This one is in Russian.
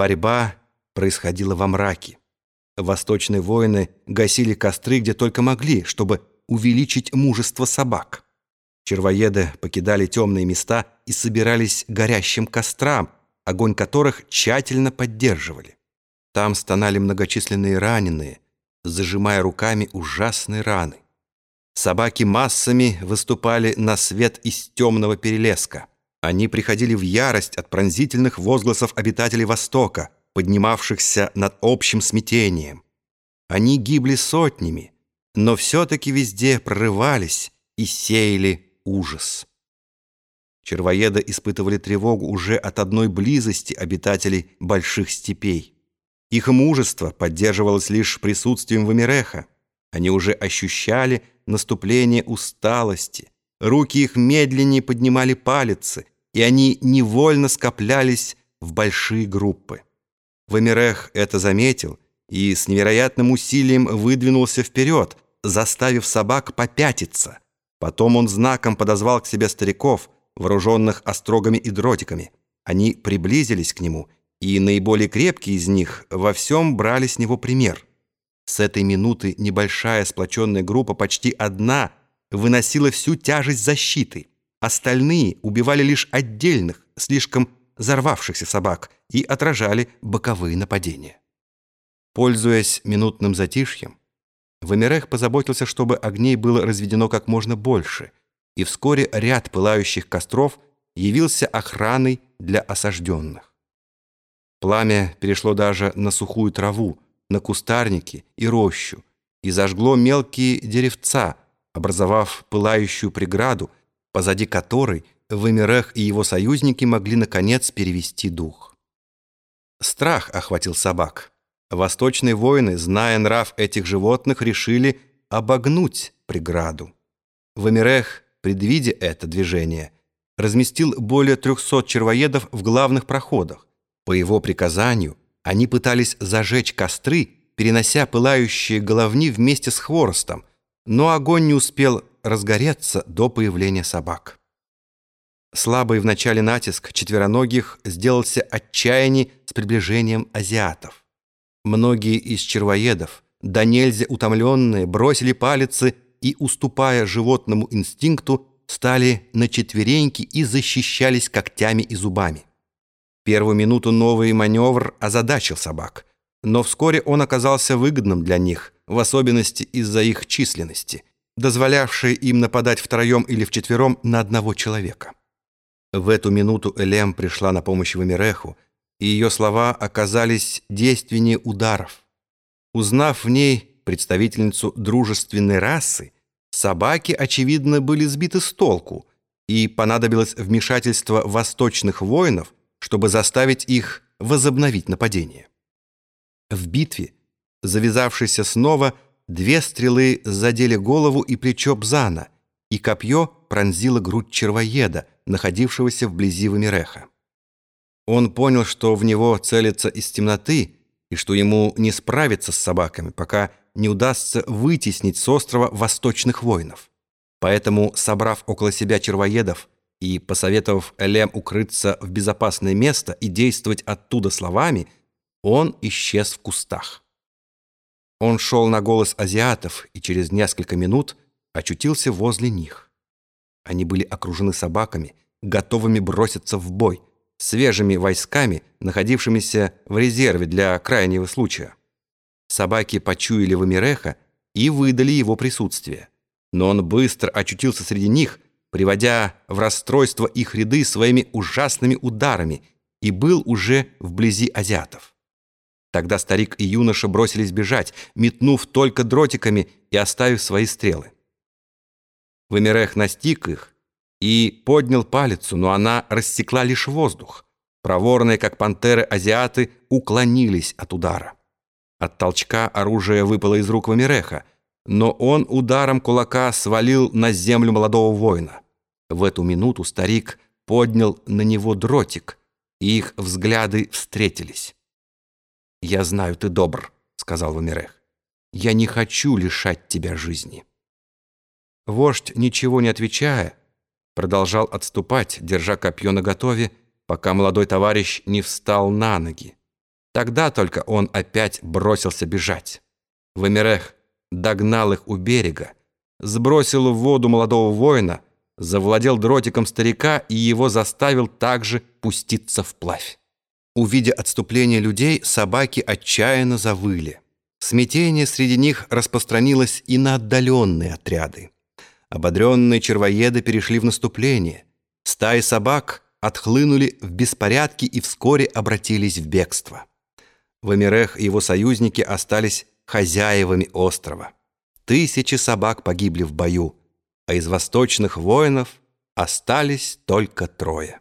Борьба происходила во мраке. Восточные воины гасили костры где только могли, чтобы увеличить мужество собак. Червоеды покидали темные места и собирались горящим кострам, огонь которых тщательно поддерживали. Там стонали многочисленные раненые, зажимая руками ужасные раны. Собаки массами выступали на свет из темного перелеска. Они приходили в ярость от пронзительных возгласов обитателей Востока, поднимавшихся над общим смятением. Они гибли сотнями, но все-таки везде прорывались и сеяли ужас. Червоеды испытывали тревогу уже от одной близости обитателей больших степей. Их мужество поддерживалось лишь присутствием Вамиреха. Они уже ощущали наступление усталости. Руки их медленнее поднимали палицы, и они невольно скоплялись в большие группы. Вамирех это заметил и с невероятным усилием выдвинулся вперед, заставив собак попятиться. Потом он знаком подозвал к себе стариков, вооруженных острогами и дротиками. Они приблизились к нему, и наиболее крепкие из них во всем брали с него пример. С этой минуты небольшая сплоченная группа, почти одна, выносила всю тяжесть защиты. Остальные убивали лишь отдельных, слишком взорвавшихся собак и отражали боковые нападения. Пользуясь минутным затишьем, Вамирех позаботился, чтобы огней было разведено как можно больше, и вскоре ряд пылающих костров явился охраной для осажденных. Пламя перешло даже на сухую траву, на кустарники и рощу, и зажгло мелкие деревца, образовав пылающую преграду, позади которой Вымерех и его союзники могли, наконец, перевести дух. Страх охватил собак. Восточные воины, зная нрав этих животных, решили обогнуть преграду. Вымерех, предвидя это движение, разместил более трехсот червоедов в главных проходах. По его приказанию они пытались зажечь костры, перенося пылающие головни вместе с хворостом, но огонь не успел разгореться до появления собак. Слабый в начале натиск четвероногих сделался отчаянней с приближением азиатов. Многие из червоедов, да нельзя утомленные, бросили палицы и, уступая животному инстинкту, стали на четвереньки и защищались когтями и зубами. Первую минуту новый маневр озадачил собак, но вскоре он оказался выгодным для них, в особенности из-за их численности, дозволявшей им нападать втроем или вчетвером на одного человека. В эту минуту Элем пришла на помощь Вамиреху, и ее слова оказались действеннее ударов. Узнав в ней представительницу дружественной расы, собаки, очевидно, были сбиты с толку, и понадобилось вмешательство восточных воинов, чтобы заставить их возобновить нападение. В битве, завязавшейся снова, две стрелы задели голову и плечо Бзана, и копье пронзило грудь червоеда, находившегося вблизи Вамиреха. Он понял, что в него целится из темноты и что ему не справиться с собаками, пока не удастся вытеснить с острова восточных воинов. Поэтому, собрав около себя червоедов и посоветовав Элем укрыться в безопасное место и действовать оттуда словами, он исчез в кустах. Он шел на голос азиатов и через несколько минут очутился возле них. Они были окружены собаками, готовыми броситься в бой, свежими войсками, находившимися в резерве для крайнего случая. Собаки почуяли Вамиреха и выдали его присутствие. Но он быстро очутился среди них, приводя в расстройство их ряды своими ужасными ударами и был уже вблизи азиатов. Тогда старик и юноша бросились бежать, метнув только дротиками и оставив свои стрелы. Вымерех настиг их и поднял палицу, но она рассекла лишь воздух. Проворные, как пантеры, азиаты уклонились от удара. От толчка оружие выпало из рук Вамиреха, но он ударом кулака свалил на землю молодого воина. В эту минуту старик поднял на него дротик, и их взгляды встретились. «Я знаю, ты добр», — сказал Вамирех. «Я не хочу лишать тебя жизни». Вождь, ничего не отвечая, продолжал отступать, держа копье наготове, пока молодой товарищ не встал на ноги. Тогда только он опять бросился бежать. Вамирех догнал их у берега, сбросил в воду молодого воина, завладел дротиком старика и его заставил также пуститься вплавь. Увидя отступление людей, собаки отчаянно завыли. Смятение среди них распространилось и на отдаленные отряды. Ободренные червоеды перешли в наступление. Стаи собак отхлынули в беспорядке и вскоре обратились в бегство. Вамирех и его союзники остались хозяевами острова. Тысячи собак погибли в бою, а из восточных воинов остались только трое.